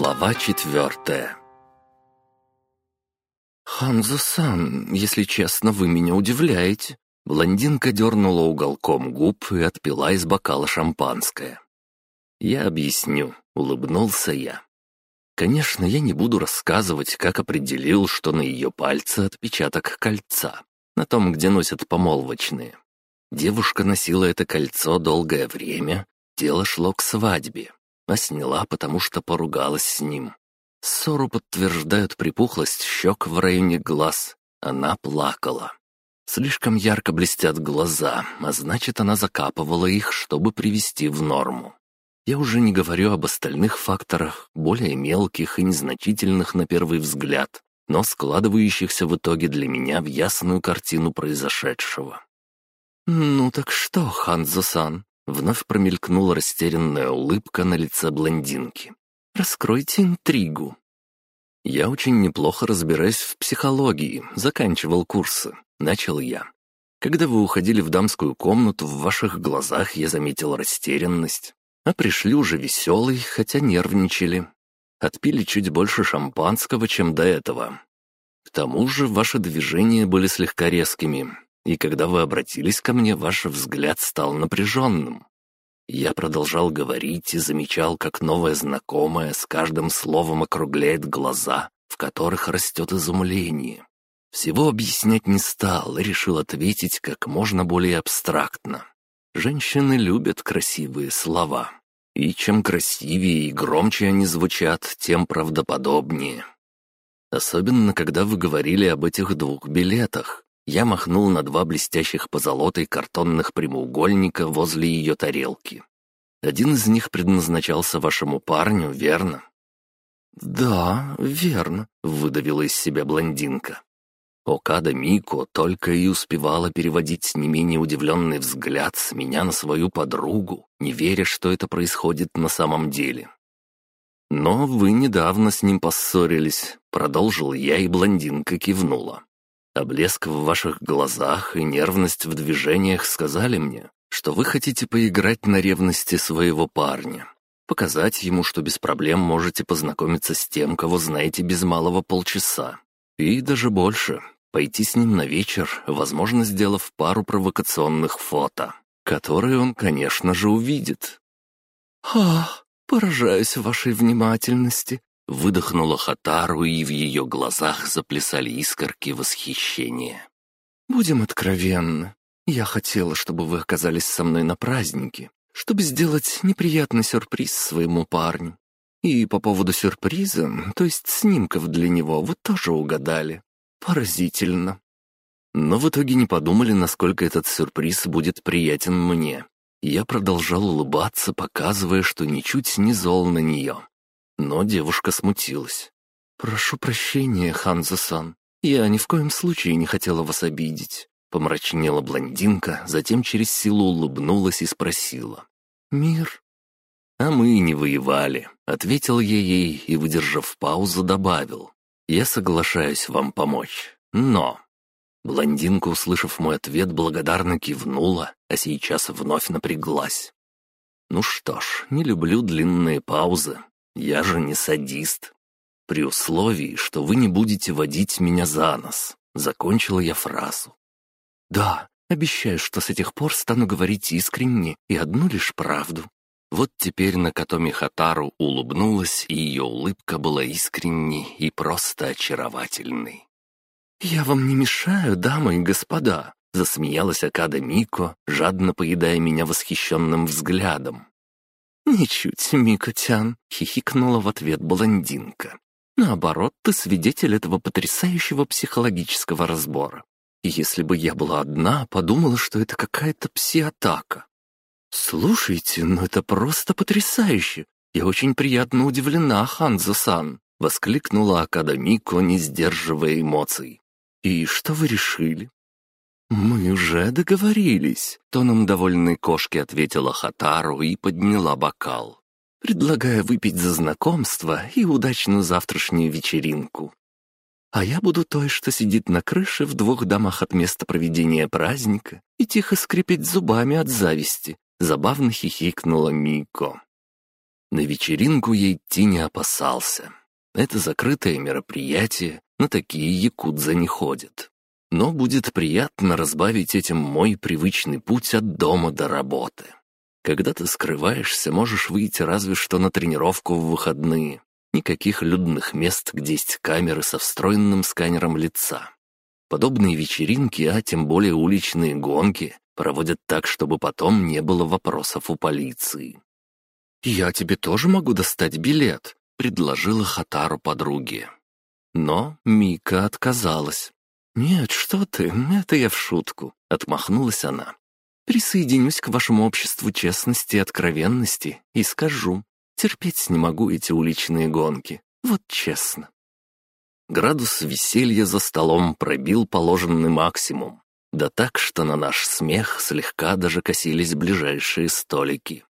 Глава четвертая «Ханзо-сан, если честно, вы меня удивляете». Блондинка дернула уголком губ и отпила из бокала шампанское. «Я объясню», — улыбнулся я. Конечно, я не буду рассказывать, как определил, что на ее пальце отпечаток кольца, на том, где носят помолвочные. Девушка носила это кольцо долгое время, дело шло к свадьбе, а сняла, потому что поругалась с ним. Ссору подтверждают припухлость щек в районе глаз. Она плакала. Слишком ярко блестят глаза, а значит, она закапывала их, чтобы привести в норму. Я уже не говорю об остальных факторах, более мелких и незначительных на первый взгляд, но складывающихся в итоге для меня в ясную картину произошедшего. «Ну так что, Ханзо-сан?» Вновь промелькнула растерянная улыбка на лице блондинки. «Раскройте интригу». «Я очень неплохо разбираюсь в психологии, заканчивал курсы», — начал я. «Когда вы уходили в дамскую комнату, в ваших глазах я заметил растерянность, а пришли уже веселый, хотя нервничали. Отпили чуть больше шампанского, чем до этого. К тому же ваши движения были слегка резкими, и когда вы обратились ко мне, ваш взгляд стал напряженным. Я продолжал говорить и замечал, как новая знакомая с каждым словом округляет глаза, в которых растет изумление. Всего объяснять не стал и решил ответить как можно более абстрактно. Женщины любят красивые слова. И чем красивее и громче они звучат, тем правдоподобнее. Особенно, когда вы говорили об этих двух билетах. Я махнул на два блестящих позолотой картонных прямоугольника возле ее тарелки. Один из них предназначался вашему парню, верно? «Да, верно», — выдавила из себя блондинка. Окада Мико только и успевала переводить не менее удивленный взгляд с меня на свою подругу, не веря, что это происходит на самом деле. «Но вы недавно с ним поссорились», — продолжил я, и блондинка кивнула. А блеск в ваших глазах и нервность в движениях сказали мне, что вы хотите поиграть на ревности своего парня, показать ему, что без проблем можете познакомиться с тем, кого знаете без малого полчаса. И даже больше, пойти с ним на вечер, возможно, сделав пару провокационных фото, которые он, конечно же, увидит. «Ах, поражаюсь вашей внимательности», Выдохнула Хатару, и в ее глазах заплясали искорки восхищения. «Будем откровенны. Я хотела, чтобы вы оказались со мной на празднике, чтобы сделать неприятный сюрприз своему парню. И по поводу сюрприза, то есть снимков для него, вы тоже угадали. Поразительно. Но в итоге не подумали, насколько этот сюрприз будет приятен мне. Я продолжал улыбаться, показывая, что ничуть не зол на нее. Но девушка смутилась. «Прошу прощения, Ханзо-сан. Я ни в коем случае не хотела вас обидеть». Помрачнела блондинка, затем через силу улыбнулась и спросила. «Мир?» «А мы не воевали», — ответил я ей и, выдержав паузу, добавил. «Я соглашаюсь вам помочь, но...» Блондинка, услышав мой ответ, благодарно кивнула, а сейчас вновь напряглась. «Ну что ж, не люблю длинные паузы, я же не садист. При условии, что вы не будете водить меня за нос. Закончила я фразу. Да, обещаю, что с этих пор стану говорить искренне и одну лишь правду. Вот теперь Накатоми Хатару улыбнулась, и ее улыбка была искренней и просто очаровательной. «Я вам не мешаю, дамы и господа», — засмеялась Акада Мико, жадно поедая меня восхищенным взглядом. «Ничуть, Микотян», — хихикнула в ответ блондинка. «Наоборот, ты свидетель этого потрясающего психологического разбора. если бы я была одна, подумала, что это какая-то пси-атака. «Слушайте, ну это просто потрясающе! Я очень приятно удивлена, Ханзо-сан!» — воскликнула Академико, не сдерживая эмоций. «И что вы решили? «Мы уже договорились», — тоном довольной кошки ответила Хатару и подняла бокал. «Предлагаю выпить за знакомство и удачную завтрашнюю вечеринку. А я буду той, что сидит на крыше в двух домах от места проведения праздника и тихо скрипеть зубами от зависти», — забавно хихикнула Мико. На вечеринку я идти не опасался. Это закрытое мероприятие, на такие якудза не ходят. Но будет приятно разбавить этим мой привычный путь от дома до работы. Когда ты скрываешься, можешь выйти разве что на тренировку в выходные. Никаких людных мест, где есть камеры со встроенным сканером лица. Подобные вечеринки, а тем более уличные гонки, проводят так, чтобы потом не было вопросов у полиции. «Я тебе тоже могу достать билет», — предложила Хатару подруге. Но Мика отказалась. «Нет, что ты, это я в шутку», — отмахнулась она. «Присоединюсь к вашему обществу честности и откровенности и скажу, терпеть не могу эти уличные гонки, вот честно». Градус веселья за столом пробил положенный максимум. Да так, что на наш смех слегка даже косились ближайшие столики.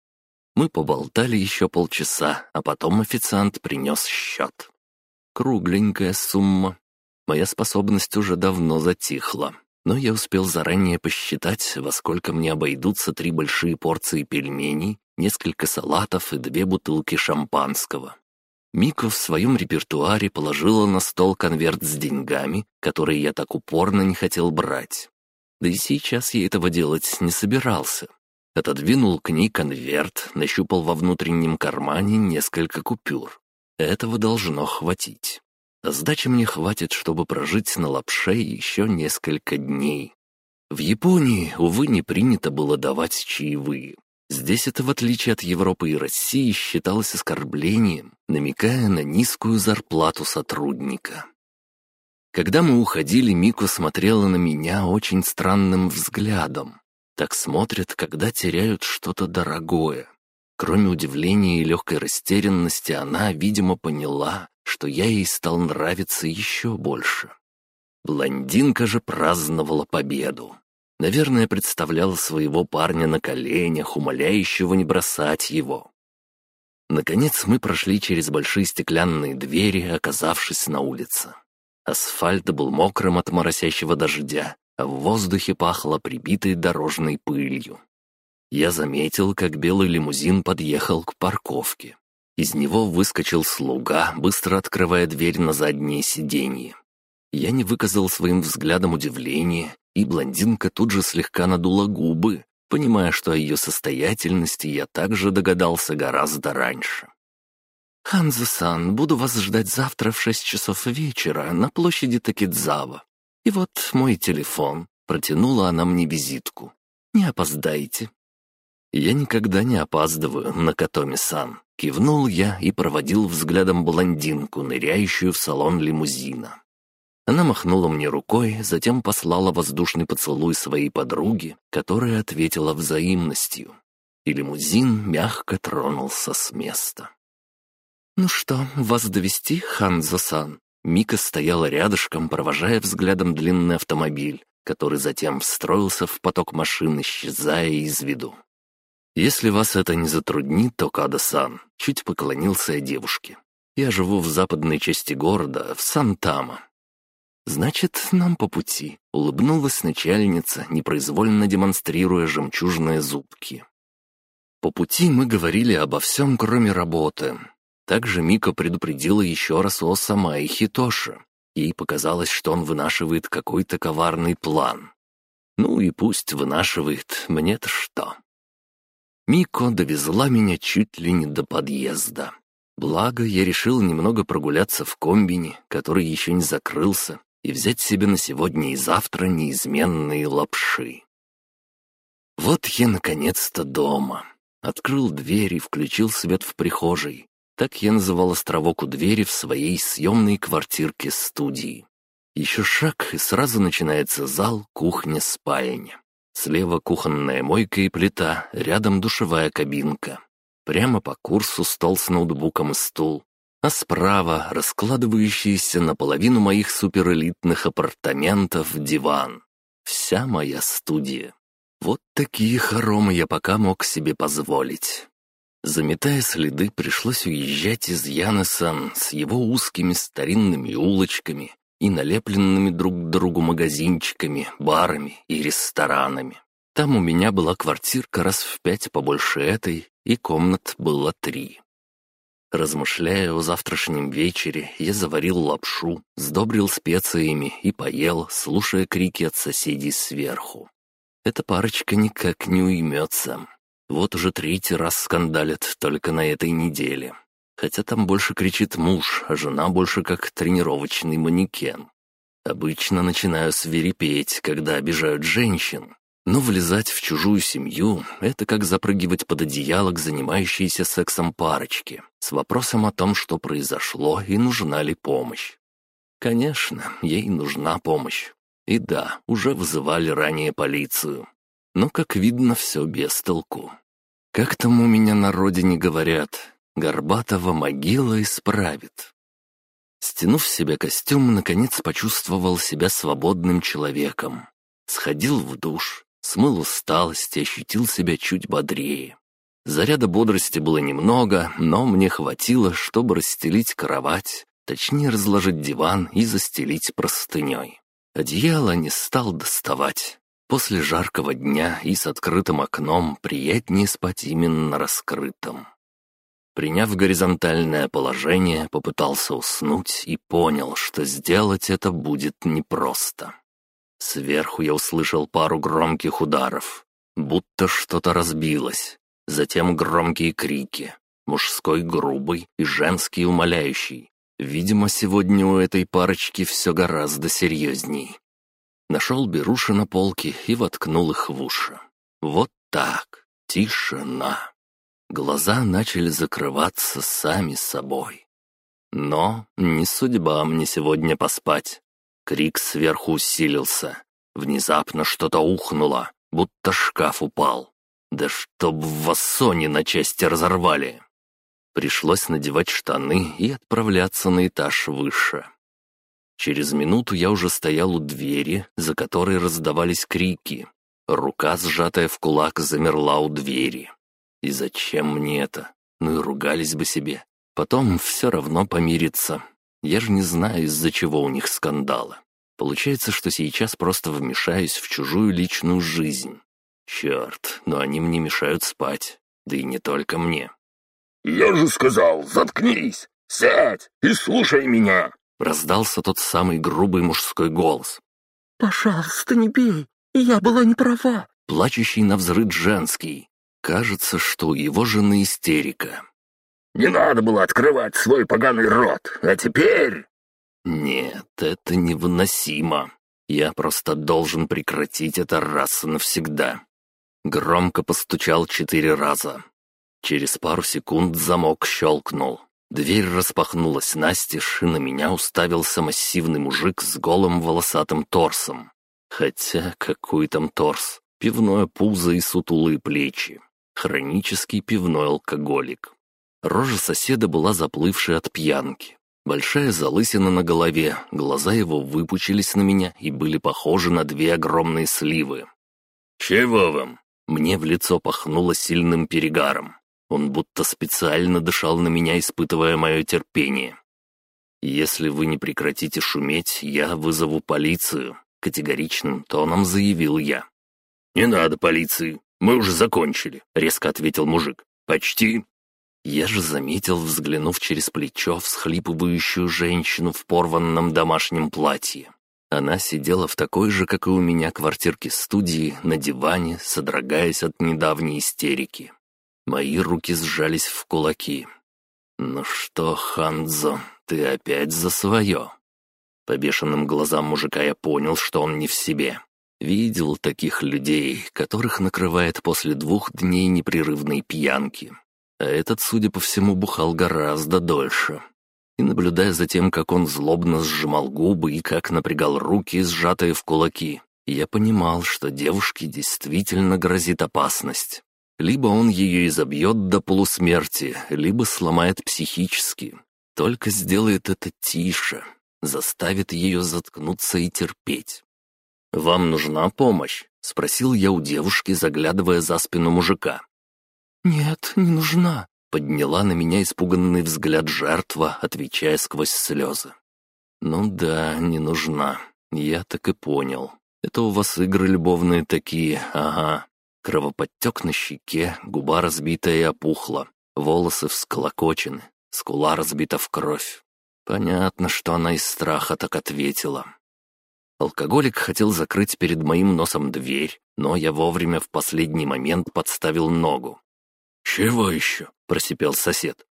Мы поболтали еще полчаса, а потом официант принес счет. Кругленькая сумма. Моя способность уже давно затихла, но я успел заранее посчитать, во сколько мне обойдутся три большие порции пельменей, несколько салатов и две бутылки шампанского. Мико в своем репертуаре положила на стол конверт с деньгами, которые я так упорно не хотел брать. Да и сейчас я этого делать не собирался. Отодвинул к ней конверт, нащупал во внутреннем кармане несколько купюр. Этого должно хватить. Сдачи мне хватит, чтобы прожить на лапше еще несколько дней. В Японии, увы, не принято было давать чаевые. Здесь это, в отличие от Европы и России, считалось оскорблением, намекая на низкую зарплату сотрудника. Когда мы уходили, Мико смотрела на меня очень странным взглядом. Так смотрят, когда теряют что-то дорогое. Кроме удивления и легкой растерянности, она, видимо, поняла, что я ей стал нравиться еще больше. Блондинка же праздновала победу. Наверное, представляла своего парня на коленях, умоляющего не бросать его. Наконец мы прошли через большие стеклянные двери, оказавшись на улице. Асфальт был мокрым от моросящего дождя, а в воздухе пахло прибитой дорожной пылью. Я заметил, как белый лимузин подъехал к парковке. Из него выскочил слуга, быстро открывая дверь на заднее сиденье. Я не выказал своим взглядом удивления, и блондинка тут же слегка надула губы, понимая, что о ее состоятельности я также догадался гораздо раньше. «Ханзо-сан, буду вас ждать завтра в шесть часов вечера на площади Такидзава. И вот мой телефон. Протянула она мне визитку. Не опоздайте. Я никогда не опаздываю на Катоми-сан. Кивнул я и проводил взглядом блондинку, ныряющую в салон лимузина. Она махнула мне рукой, затем послала воздушный поцелуй своей подруге, которая ответила взаимностью. И лимузин мягко тронулся с места. «Ну что, вас довести, Ханзо-сан?» Мика стояла рядышком, провожая взглядом длинный автомобиль, который затем встроился в поток машин, исчезая из виду. «Если вас это не затруднит, то Када-сан», — чуть поклонился я девушке. «Я живу в западной части города, в Сантама». «Значит, нам по пути», — улыбнулась начальница, непроизвольно демонстрируя жемчужные зубки. По пути мы говорили обо всем, кроме работы, также Мика предупредила еще раз о Самае Хитоши. Ей показалось, что он вынашивает какой-то коварный план. Ну и пусть вынашивает, мне-то что. Мико довезла меня чуть ли не до подъезда. Благо, я решил немного прогуляться в комбине, который еще не закрылся, и взять себе на сегодня и завтра неизменные лапши. Вот я наконец-то дома. Открыл дверь и включил свет в прихожей. Так я называл островок у двери в своей съемной квартирке-студии. Еще шаг, и сразу начинается зал, кухня, спальня. Слева кухонная мойка и плита, рядом душевая кабинка. Прямо по курсу стол с ноутбуком и стул. А справа раскладывающийся наполовину моих суперэлитных апартаментов диван. Вся моя студия. Вот такие хоромы я пока мог себе позволить. Заметая следы, пришлось уезжать из Янеса с его узкими старинными улочками и налепленными друг к другу магазинчиками, барами и ресторанами. Там у меня была квартирка раз в пять побольше этой, и комнат было три. Размышляя о завтрашнем вечере, я заварил лапшу, сдобрил специями и поел, слушая крики от соседей сверху. Эта парочка никак не уймется. Вот уже третий раз скандалят только на этой неделе. Хотя там больше кричит муж, а жена больше как тренировочный манекен. Обычно начинаю свирепеть, когда обижают женщин, но влезать в чужую семью — это как запрыгивать под одеяло к занимающейся сексом парочке с вопросом о том, что произошло и нужна ли помощь. Конечно, ей нужна помощь. И да, уже вызывали ранее полицию. Но, как видно, все без толку. Как там у меня на родине говорят, Горбатова могила исправит. Стянув в себя костюм, наконец почувствовал себя свободным человеком. Сходил в душ, смыл усталость и ощутил себя чуть бодрее. Заряда бодрости было немного, но мне хватило, чтобы расстелить кровать, точнее разложить диван и застелить простыней. Одеяло не стал доставать. После жаркого дня и с открытым окном приятнее спать именно раскрытым. Приняв горизонтальное положение, попытался уснуть и понял, что сделать это будет непросто. Сверху я услышал пару громких ударов, будто что-то разбилось. Затем громкие крики, мужской грубый и женский умоляющий. Видимо, сегодня у этой парочки все гораздо серьезней. Нашел беруши на полке и воткнул их в уши. Вот так. Тишина. Глаза начали закрываться сами собой. Но не судьба мне сегодня поспать. Крик сверху усилился. Внезапно что-то ухнуло, будто шкаф упал. Да чтоб в вассоне на части разорвали. Пришлось надевать штаны и отправляться на этаж выше. Через минуту я уже стоял у двери, за которой раздавались крики. Рука, сжатая в кулак, замерла у двери. И зачем мне это? Ну и ругались бы себе. Потом все равно помириться. Я же не знаю, из-за чего у них скандалы. Получается, что сейчас просто вмешаюсь в чужую личную жизнь. Черт, но они мне мешают спать. Да и не только мне. «Я же сказал, заткнись! Сядь и слушай меня!» Раздался тот самый грубый мужской голос. «Пожалуйста, не бей! Я была не права!» Плачущий на взрыд женский. Кажется, что у его жены истерика. «Не надо было открывать свой поганый рот, а теперь...» «Нет, это невыносимо. Я просто должен прекратить это раз и навсегда». Громко постучал четыре раза. Через пару секунд замок щелкнул. Дверь распахнулась настежь, и на меня уставился массивный мужик с голым волосатым торсом. Хотя какой там торс? Пивное пузо и сутулые плечи. Хронический пивной алкоголик. Рожа соседа была заплывшей от пьянки. Большая залысина на голове, глаза его выпучились на меня и были похожи на две огромные сливы. «Чего вам?» Мне в лицо пахнуло сильным перегаром. Он будто специально дышал на меня, испытывая мое терпение. «Если вы не прекратите шуметь, я вызову полицию», — категоричным тоном заявил я. «Не надо полиции, мы уже закончили», — резко ответил мужик. «Почти». Я же заметил, взглянув через плечо, всхлипывающую женщину в порванном домашнем платье. Она сидела в такой же, как и у меня, квартирке-студии, на диване, содрогаясь от недавней истерики. Мои руки сжались в кулаки. «Ну что, Ханзо, ты опять за свое?» По бешеным глазам мужика я понял, что он не в себе. Видел таких людей, которых накрывает после двух дней непрерывной пьянки. А этот, судя по всему, бухал гораздо дольше. И наблюдая за тем, как он злобно сжимал губы и как напрягал руки, сжатые в кулаки, я понимал, что девушке действительно грозит опасность. Либо он ее изобьет до полусмерти, либо сломает психически. Только сделает это тише, заставит ее заткнуться и терпеть. «Вам нужна помощь?» — спросил я у девушки, заглядывая за спину мужика. «Нет, не нужна», — подняла на меня испуганный взгляд жертва, отвечая сквозь слезы. «Ну да, не нужна. Я так и понял. Это у вас игры любовные такие, ага. Кровоподтек на щеке, губа разбитая и опухла, волосы всколокочены. скула разбита в кровь. Понятно, что она из страха так ответила. Алкоголик хотел закрыть перед моим носом дверь, но я вовремя в последний момент подставил ногу. «Чего еще?» — просипел сосед.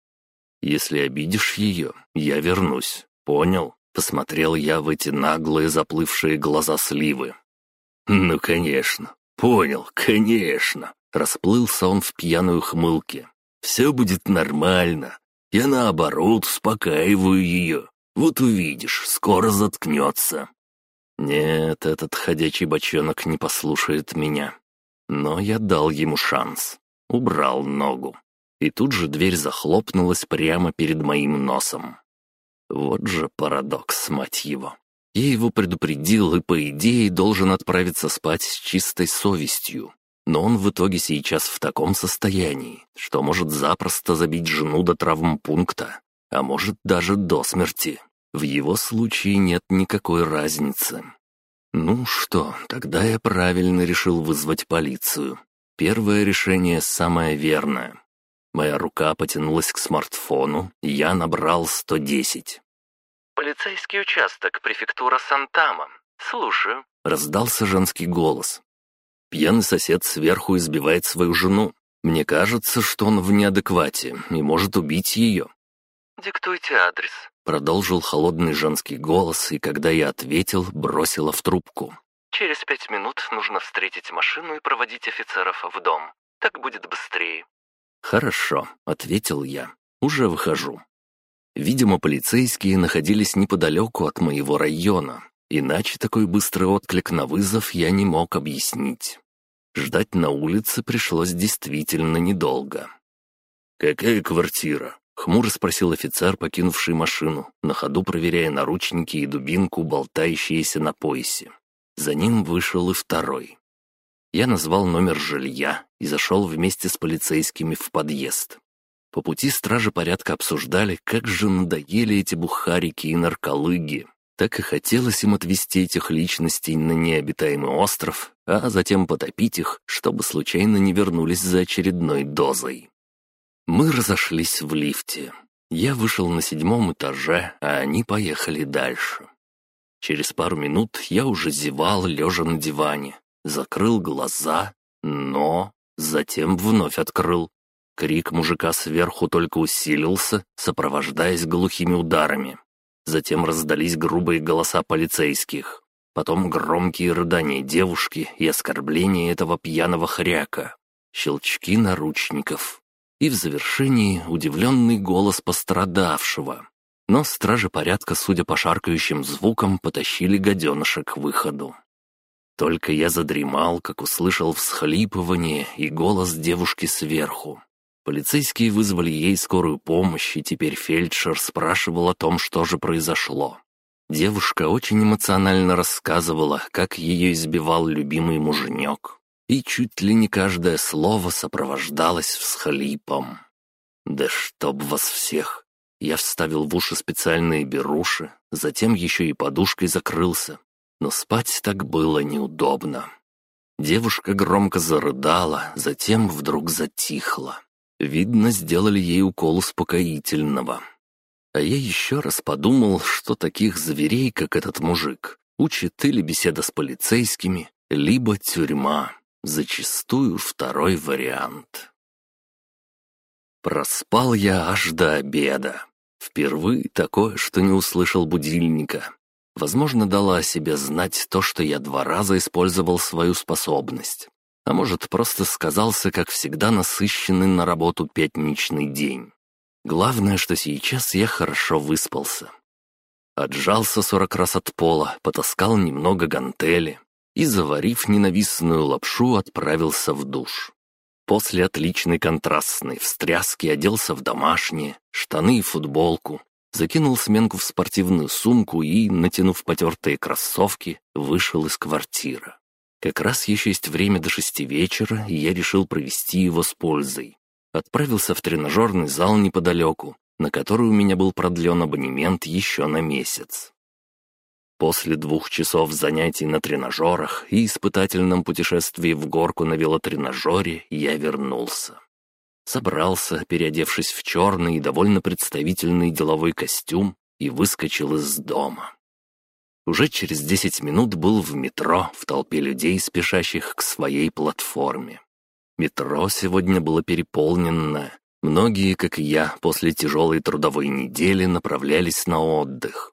«Если обидишь ее, я вернусь. Понял?» — посмотрел я в эти наглые заплывшие глаза сливы. «Ну, конечно. Понял, конечно!» Расплылся он в пьяную хмылке. «Все будет нормально. Я, наоборот, успокаиваю ее. Вот увидишь, скоро заткнется». Нет, этот ходячий бочонок не послушает меня. Но я дал ему шанс. Убрал ногу. И тут же дверь захлопнулась прямо перед моим носом. Вот же парадокс, мать его. Я его предупредил и, по идее, должен отправиться спать с чистой совестью. Но он в итоге сейчас в таком состоянии, что может запросто забить жену до травмпункта, а может даже до смерти. В его случае нет никакой разницы. Ну что, тогда я правильно решил вызвать полицию. Первое решение самое верное. Моя рука потянулась к смартфону, и я набрал 110. «Полицейский участок, префектура Сантама. Слушаю», — раздался женский голос. Пьяный сосед сверху избивает свою жену. Мне кажется, что он в неадеквате и может убить ее. «Диктуйте адрес», — продолжил холодный женский голос, и когда я ответил, бросила в трубку. «Через пять минут нужно встретить машину и проводить офицеров в дом. Так будет быстрее». «Хорошо», — ответил я. «Уже выхожу». Видимо, полицейские находились неподалеку от моего района, Иначе такой быстрый отклик на вызов я не мог объяснить. Ждать на улице пришлось действительно недолго. «Какая квартира?» — хмуро спросил офицер, покинувший машину, на ходу проверяя наручники и дубинку, болтающиеся на поясе. За ним вышел и второй. Я назвал номер жилья и зашел вместе с полицейскими в подъезд. По пути стражи порядка обсуждали, как же надоели эти бухарики и нарколыги, так и хотелось им отвезти этих личностей на необитаемый остров, а затем потопить их, чтобы случайно не вернулись за очередной дозой. Мы разошлись в лифте. Я вышел на седьмом этаже, а они поехали дальше. Через пару минут я уже зевал, лежа на диване. Закрыл глаза, но затем вновь открыл. Крик мужика сверху только усилился, сопровождаясь глухими ударами. Затем раздались грубые голоса полицейских. Потом громкие рыдания девушки и оскорбления этого пьяного хряка. Щелчки наручников. И в завершении удивленный голос пострадавшего. Но стражи порядка, судя по шаркающим звукам, потащили гаденыша к выходу. Только я задремал, как услышал всхлипывание и голос девушки сверху. Полицейские вызвали ей скорую помощь, и теперь фельдшер спрашивал о том, что же произошло. Девушка очень эмоционально рассказывала, как ее избивал любимый муженек, и чуть ли не каждое слово сопровождалось всхлипом. «Да чтоб вас всех!» Я вставил в уши специальные беруши, затем еще и подушкой закрылся. Но спать так было неудобно. Девушка громко зарыдала, затем вдруг затихла. Видно, сделали ей укол успокоительного. А я еще раз подумал, что таких зверей, как этот мужик, учит или беседа с полицейскими, либо тюрьма. Зачастую второй вариант. Проспал я аж до обеда. Впервые такое, что не услышал будильника. Возможно, дала о себе знать то, что я два раза использовал свою способность а может, просто сказался, как всегда, насыщенный на работу пятничный день. Главное, что сейчас я хорошо выспался. Отжался сорок раз от пола, потаскал немного гантели и, заварив ненавистную лапшу, отправился в душ. После отличной контрастной встряски оделся в домашние, штаны и футболку, закинул сменку в спортивную сумку и, натянув потертые кроссовки, вышел из квартиры. Как раз еще есть время до шести вечера, и я решил провести его с пользой. Отправился в тренажерный зал неподалеку, на который у меня был продлен абонемент еще на месяц. После двух часов занятий на тренажерах и испытательном путешествии в горку на велотренажере я вернулся. собрался, переодевшись в черный и довольно представительный деловой костюм, и выскочил из дома. Уже через десять минут был в метро в толпе людей, спешащих к своей платформе. Метро сегодня было переполнено. Многие, как и я, после тяжелой трудовой недели направлялись на отдых.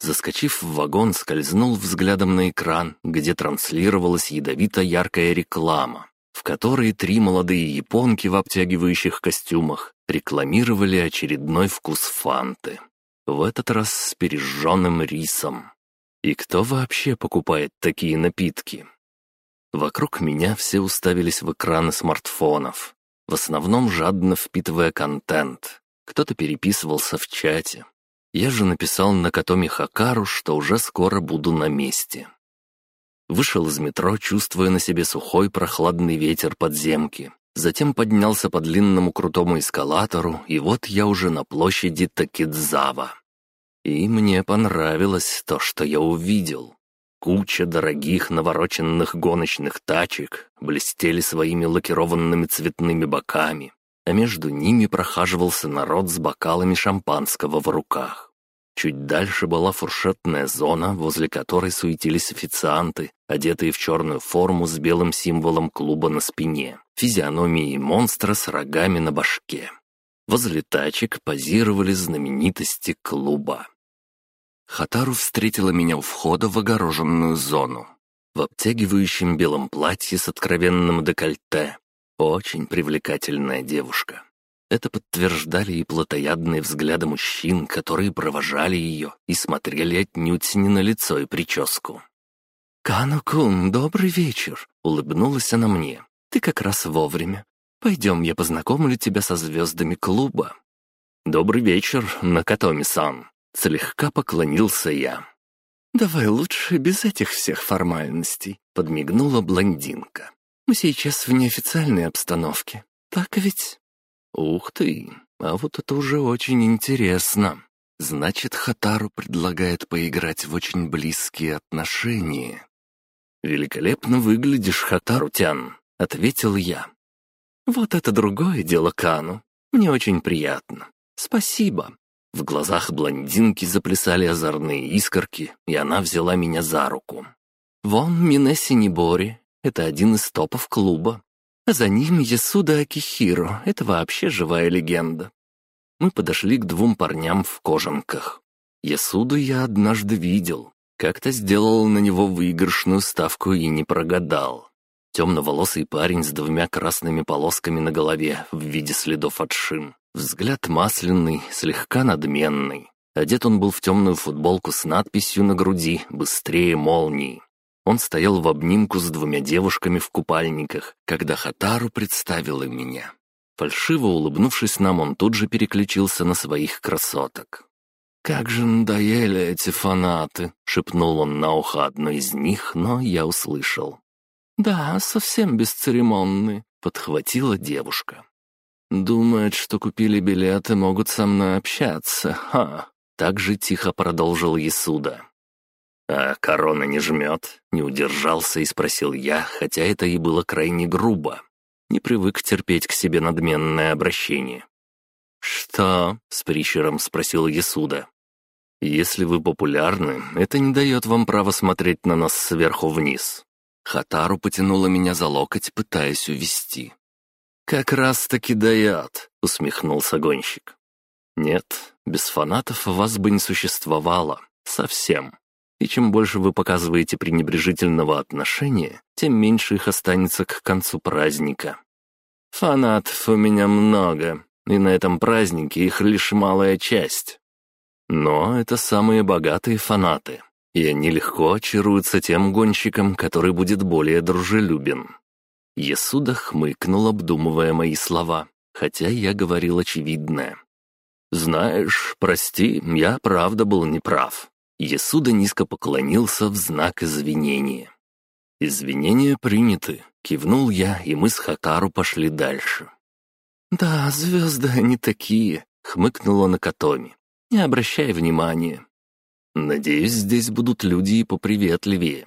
Заскочив в вагон, скользнул взглядом на экран, где транслировалась ядовито-яркая реклама, в которой три молодые японки в обтягивающих костюмах рекламировали очередной вкус фанты. В этот раз с пережженным рисом. И кто вообще покупает такие напитки? Вокруг меня все уставились в экраны смартфонов, в основном жадно впитывая контент. Кто-то переписывался в чате. Я же написал на Накатоми Хакару, что уже скоро буду на месте. Вышел из метро, чувствуя на себе сухой прохладный ветер подземки. Затем поднялся по длинному крутому эскалатору, и вот я уже на площади Такидзава. И мне понравилось то, что я увидел. Куча дорогих навороченных гоночных тачек блестели своими лакированными цветными боками, а между ними прохаживался народ с бокалами шампанского в руках. Чуть дальше была фуршетная зона, возле которой суетились официанты, одетые в черную форму с белым символом клуба на спине, физиономией монстра с рогами на башке. Возле тачек позировали знаменитости клуба. Хатару встретила меня у входа в огороженную зону. В обтягивающем белом платье с откровенным декольте. Очень привлекательная девушка. Это подтверждали и плотоядные взгляды мужчин, которые провожали ее и смотрели отнюдь не на лицо и прическу. «Кану-кун, добрый вечер!» — улыбнулась она мне. «Ты как раз вовремя. Пойдем, я познакомлю тебя со звездами клуба». «Добрый вечер, Накатоми-сан», Слегка поклонился я. «Давай лучше без этих всех формальностей», — подмигнула блондинка. «Мы сейчас в неофициальной обстановке. Так ведь?» «Ух ты, а вот это уже очень интересно. Значит, Хатару предлагает поиграть в очень близкие отношения». «Великолепно выглядишь, Хатару-тян», — ответил я. «Вот это другое дело, Кану. Мне очень приятно. Спасибо. В глазах блондинки заплясали озорные искорки, и она взяла меня за руку. «Вон Минесси Нибори, это один из топов клуба. А за ним Ясуда Акихиро, это вообще живая легенда». Мы подошли к двум парням в кожанках. Ясуду я однажды видел. Как-то сделал на него выигрышную ставку и не прогадал. Темноволосый парень с двумя красными полосками на голове в виде следов от шин. Взгляд масляный, слегка надменный. Одет он был в темную футболку с надписью на груди «Быстрее молнии». Он стоял в обнимку с двумя девушками в купальниках, когда Хатару представила меня. Фальшиво улыбнувшись нам, он тут же переключился на своих красоток. «Как же надоели эти фанаты!» — шепнул он на ухо одной из них, но я услышал. «Да, совсем бесцеремонны», — подхватила девушка. Думают, что купили билеты, могут со мной общаться. Ха!» Так же тихо продолжил Исуда. «А корона не жмет?» — не удержался и спросил я, хотя это и было крайне грубо. Не привык терпеть к себе надменное обращение. «Что?» — с прищером спросил Исуда. «Если вы популярны, это не дает вам права смотреть на нас сверху вниз». Хатару потянула меня за локоть, пытаясь увести. «Как раз-таки дает», — усмехнулся гонщик. «Нет, без фанатов вас бы не существовало. Совсем. И чем больше вы показываете пренебрежительного отношения, тем меньше их останется к концу праздника. Фанатов у меня много, и на этом празднике их лишь малая часть. Но это самые богатые фанаты, и они легко очаруются тем гонщиком, который будет более дружелюбен. Ясуда хмыкнул, обдумывая мои слова, хотя я говорил очевидное. «Знаешь, прости, я правда был неправ». Ясуда низко поклонился в знак извинения. «Извинения приняты», — кивнул я, и мы с Хакару пошли дальше. «Да, звезды они такие», — хмыкнула Накатоми. «Не обращай внимания». «Надеюсь, здесь будут люди и поприветливее».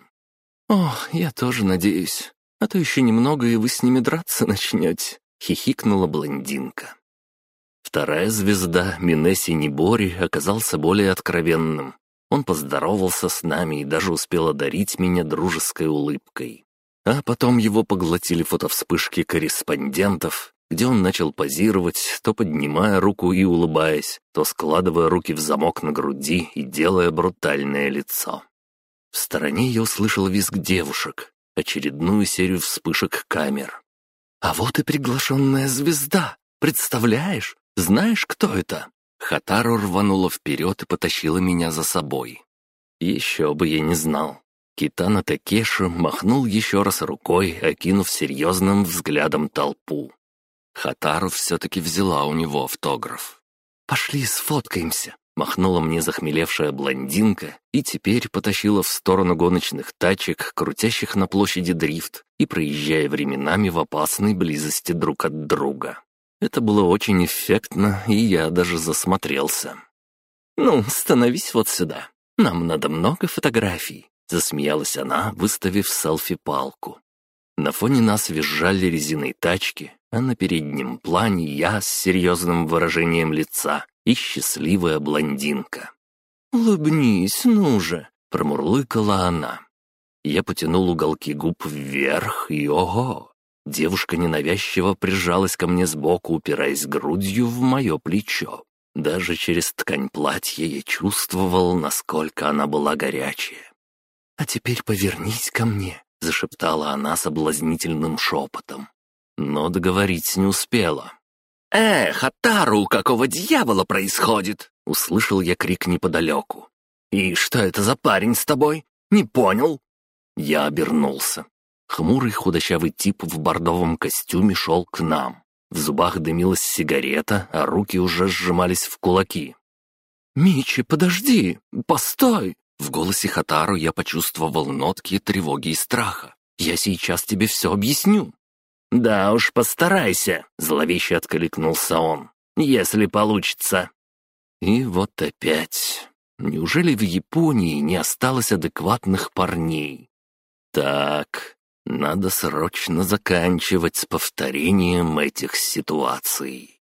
«О, я тоже надеюсь. А то еще немного, и вы с ними драться начнете. — хихикнула блондинка. Вторая звезда, Минеси Небори, оказался более откровенным. Он поздоровался с нами и даже успел одарить меня дружеской улыбкой. А потом его поглотили фотовспышки корреспондентов, где он начал позировать, то поднимая руку и улыбаясь, то складывая руки в замок на груди и делая брутальное лицо. В стороне я услышал визг девушек, очередную серию вспышек камер. «А вот и приглашенная звезда! Представляешь? Знаешь, кто это?» Хатару рванула вперед и потащила меня за собой. Еще бы я не знал. Китана Такеши махнул еще раз рукой, окинув серьезным взглядом толпу. Хатару все-таки взяла у него автограф. «Пошли сфоткаемся», — махнула мне захмелевшая блондинка и теперь потащила в сторону гоночных тачек, крутящих на площади дрифт и проезжая временами в опасной близости друг от друга. Это было очень эффектно, и я даже засмотрелся. «Ну, становись вот сюда. Нам надо много фотографий», — засмеялась она, выставив селфи-палку. На фоне нас визжали резиной тачки, а на переднем плане я с серьезным выражением лица и счастливая блондинка. «Улыбнись, ну же!» — промурлыкала она. Я потянул уголки губ вверх, и ого! Девушка ненавязчиво прижалась ко мне сбоку, упираясь грудью в мое плечо. Даже через ткань платья я чувствовал, насколько она была горячая. «А теперь повернись ко мне», — зашептала она соблазнительным шепотом но договорить не успела. «Эх, Атару, какого дьявола происходит?» — услышал я крик неподалеку. «И что это за парень с тобой? Не понял?» Я обернулся. Хмурый худощавый тип в бордовом костюме шел к нам. В зубах дымилась сигарета, а руки уже сжимались в кулаки. «Мичи, подожди! Постой!» В голосе Хатару я почувствовал нотки тревоги и страха. «Я сейчас тебе все объясню!» «Да уж, постарайся», — зловеще откликнулся он. «Если получится». И вот опять. Неужели в Японии не осталось адекватных парней? Так, надо срочно заканчивать с повторением этих ситуаций.